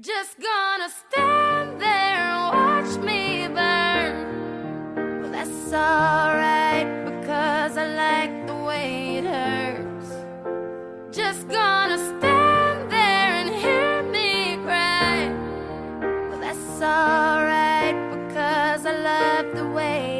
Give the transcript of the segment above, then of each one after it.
Just gonna stand there and watch me burn. Well, that's alright because I like the way it hurts. Just gonna stand there and hear me cry. Well, that's alright because I love the way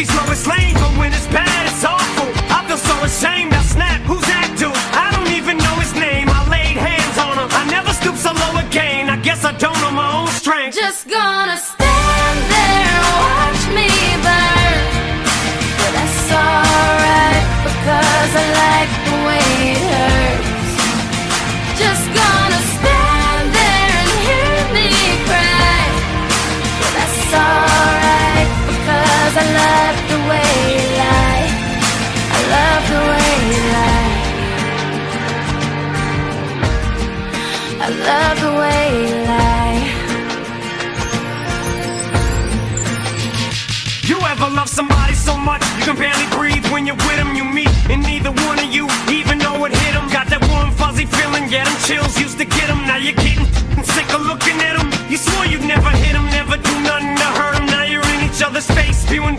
She's Lois Lane, but when it's bad, it's awful. I feel so ashamed. Now snap, who's that dude? I don't even know his name. I laid hands on him. I never stoop so low again. I guess I don't know my own strength. Just gonna stand there watch me burn. But that's alright so much you can barely breathe when you're with them? You meet, and neither one of you even know it hit them. Got that warm, fuzzy feeling, yeah, them chills used to get them. Now you're getting sick of looking at them. You swore you'd never hit them, never do nothing to hurt them. Now you're in each other's face, spewing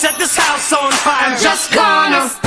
Set this house on fire. I'm just gonna.